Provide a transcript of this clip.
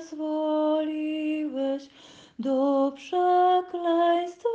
zezwoliłeś do przekleństwa.